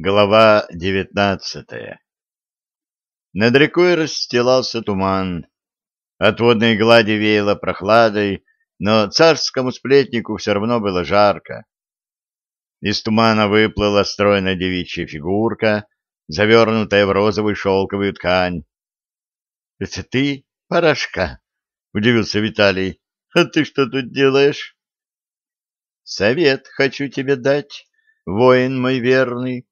Глава девятнадцатая Над рекой расстилался туман. От водной глади веяло прохладой, но царскому сплетнику все равно было жарко. Из тумана выплыла стройная девичья фигурка, завернутая в розовую шелковую ткань. — Это ты, Порошка? — удивился Виталий. — А ты что тут делаешь? — Совет хочу тебе дать, воин мой верный,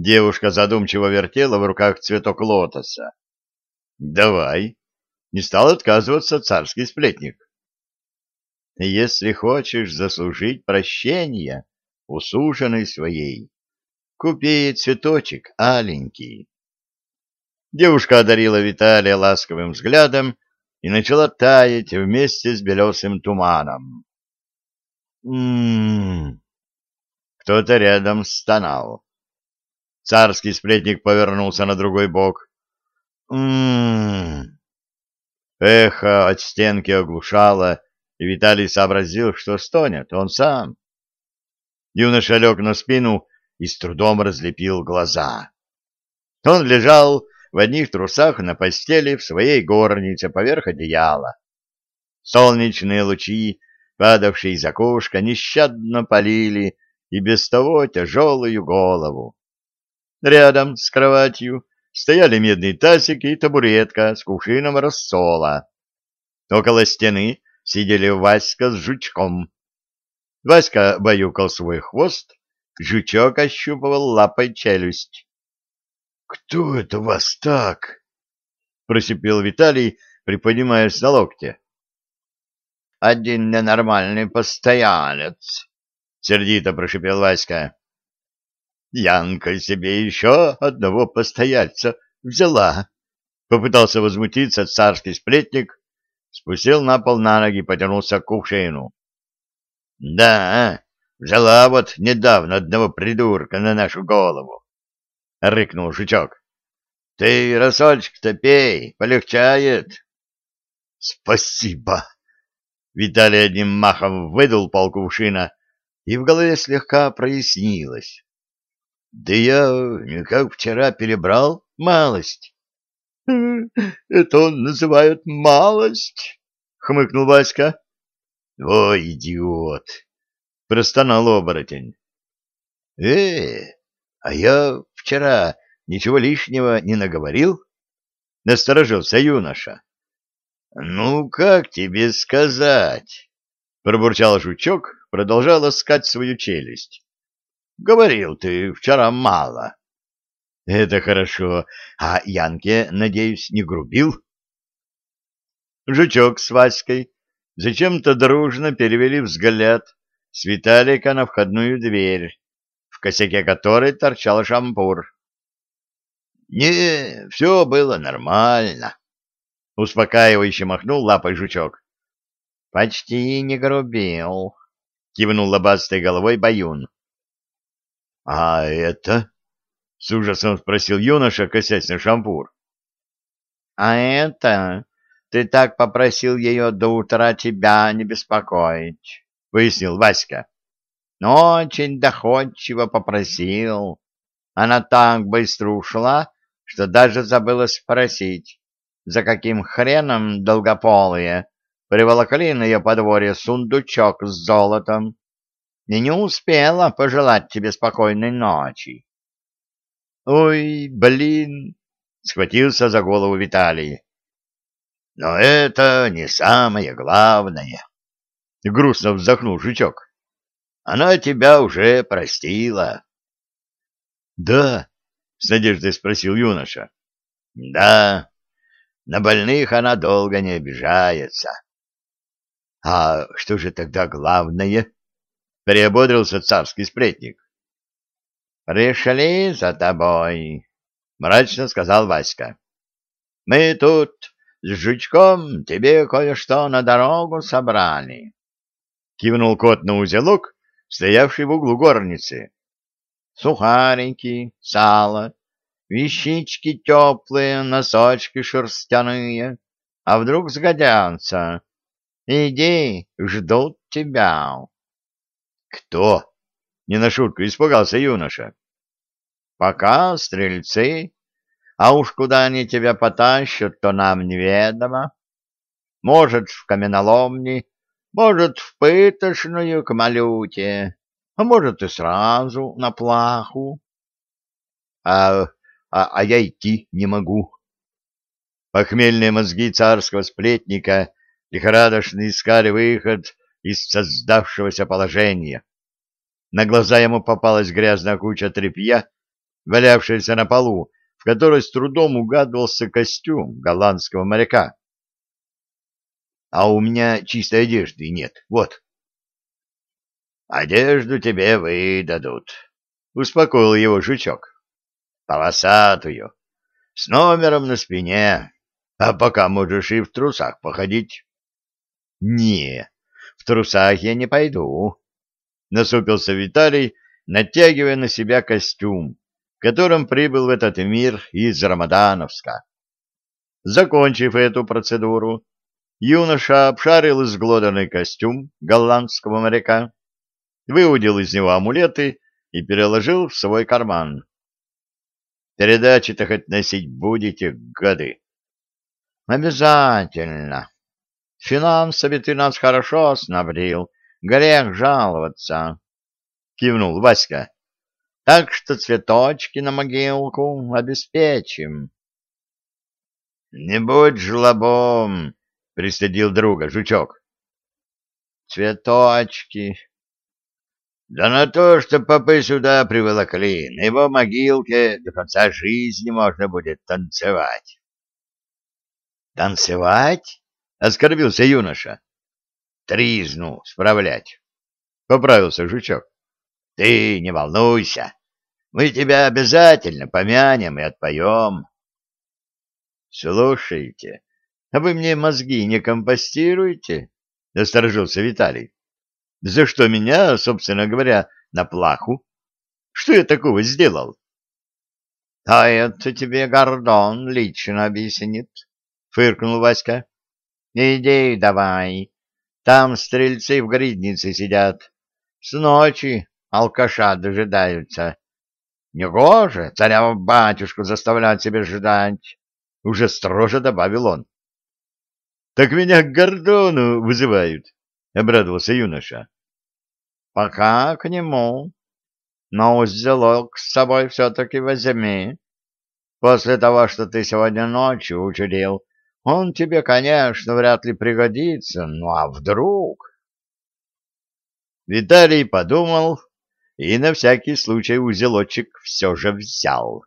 Девушка задумчиво вертела в руках цветок лотоса. «Давай!» — не стал отказываться царский сплетник. «Если хочешь заслужить прощения у суженой своей, купи цветочек аленький». Девушка одарила Виталия ласковым взглядом и начала таять вместе с белесым туманом. «М-м-м!» Кто-то рядом стонал. Царский сплетник повернулся на другой бок. «М-м-м!» Эхо от стенки оглушало, и Виталий сообразил, что стонет он сам. Юноша лег на спину и с трудом разлепил глаза. Он лежал в одних трусах на постели в своей горнице поверх одеяла. Солнечные лучи, падавшие из окошка, нещадно полили и без того тяжелую голову. Рядом с кроватью стояли медный тазик и табуретка с кувшином рассола. Около стены сидели Васька с жучком. Васька баюкал свой хвост, жучок ощупывал лапой челюсть. — Кто это вас так? — просипел Виталий, приподнимаясь на локте. — Один ненормальный постоялец, — сердито прошипел Васька. Янка себе еще одного постояльца взяла. Попытался возмутиться царский сплетник, спустил на пол на ноги, потянулся к кувшину. — Да, взяла вот недавно одного придурка на нашу голову, — рыкнул жучок. — Ты рассольчик-то пей, полегчает. — Спасибо. Виталий одним махом выдул пол кувшина, и в голове слегка прояснилось. Да я не как вчера перебрал малость. — Это он называют малость? — хмыкнул Васька. — Ой, идиот! — простонал оборотень. — Э, а я вчера ничего лишнего не наговорил? — насторожился юноша. — Ну, как тебе сказать? — пробурчал жучок, продолжал ласкать свою челюсть. Говорил ты вчера мало. Это хорошо. А Янке, надеюсь, не грубил? Жучок с Васькой зачем-то дружно перевели взгляд с Виталика на входную дверь, в косяке которой торчал шампур. «Не, все было нормально», — успокаивающе махнул лапой жучок. «Почти не грубил», — кивнул лобастой головой Баюн. — А это? — с ужасом спросил юноша, косясь на шампур. — А это? Ты так попросил ее до утра тебя не беспокоить, — пояснил Васька. — Очень доходчиво попросил. Она так быстро ушла, что даже забыла спросить, за каким хреном долгополые приволокли на ее подворье сундучок с золотом и не успела пожелать тебе спокойной ночи. — Ой, блин! — схватился за голову Виталий. — Но это не самое главное, — грустно вздохнул жучок. — Она тебя уже простила. — Да? — с надеждой спросил юноша. — Да, на больных она долго не обижается. — А что же тогда главное? — приободрился царский сплетник. «Пришли за тобой», — мрачно сказал Васька. «Мы тут с Жучком тебе кое-что на дорогу собрали», — кивнул кот на узелок, стоявший в углу горницы. «Сухарики, сало, вещички теплые, носочки шерстяные, а вдруг сгодятся. Иди, ждут тебя». «Кто?» — не на шутку испугался юноша. Пока стрельцы, а уж куда они тебя потащат, то нам неведомо. Может, в каменоломни, может, в пытошную к малюте, а может, и сразу на плаху. А, а, а я идти не могу. Похмельные мозги царского сплетника лихорадочно искали выход из создавшегося положения. На глаза ему попалась грязная куча тряпья, валявшаяся на полу, в которой с трудом угадывался костюм голландского моряка. А у меня чистой одежды нет, вот. Одежду тебе выдадут, успокоил его жучок. Полосатую, с номером на спине, а пока можешь и в трусах походить. Не, трусах я не пойду, насупился Виталий, натягивая на себя костюм, которым прибыл в этот мир из Рамадановска. Закончив эту процедуру, юноша обшарил изглоданный костюм голландского моряка, выудил из него амулеты и переложил в свой карман. «Передачи-то хоть носить будете, гады?» «Обязательно. Финансами ты нас хорошо снабдил, грех жаловаться», — кивнул Васька. Так что цветочки на могилку обеспечим. — Не будь жлобом, — пристыдил друга жучок. — Цветочки. — Да на то, что попы сюда приволокли, на его могилке до конца жизни можно будет танцевать. — Танцевать? — оскорбился юноша. — Тризну справлять, — поправился жучок. — Ты не волнуйся. Мы тебя обязательно помянем и отпоем. — Слушайте, а вы мне мозги не компостируете? — насторожился Виталий. — За что меня, собственно говоря, на плаху? Что я такого сделал? — А это тебе Гордон лично объяснит, — фыркнул Васька. — Иди давай. Там стрельцы в гриднице сидят. С ночи алкаша дожидаются. Негоже царя-батюшку заставлять себя ждать, — уже строже добавил он. — Так меня к Гордону вызывают, — обрадовался юноша. — Пока к нему, но узелок с собой все-таки возьми. После того, что ты сегодня ночью учудил, он тебе, конечно, вряд ли пригодится, ну а вдруг? Виталий подумал и на всякий случай узелочек все же взял.